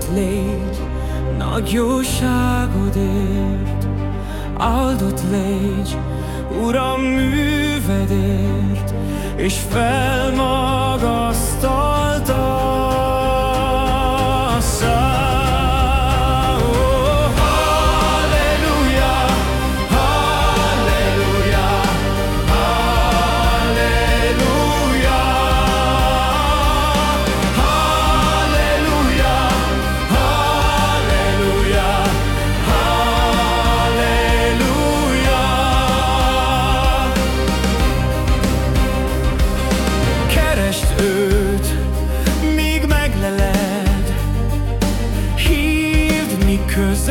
áldott légy, nagy jóságodért, áldott légy, Uram művedért, és felmagasztal. Föld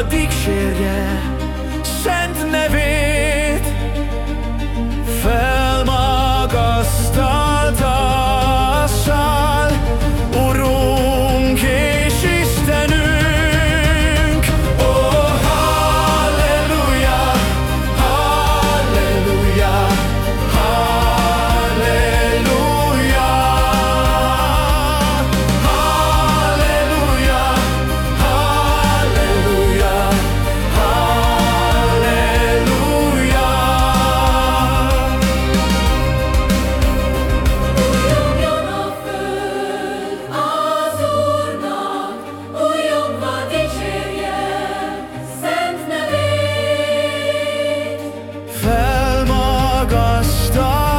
a dicsérje szent nevét felmagasztal. Augusta.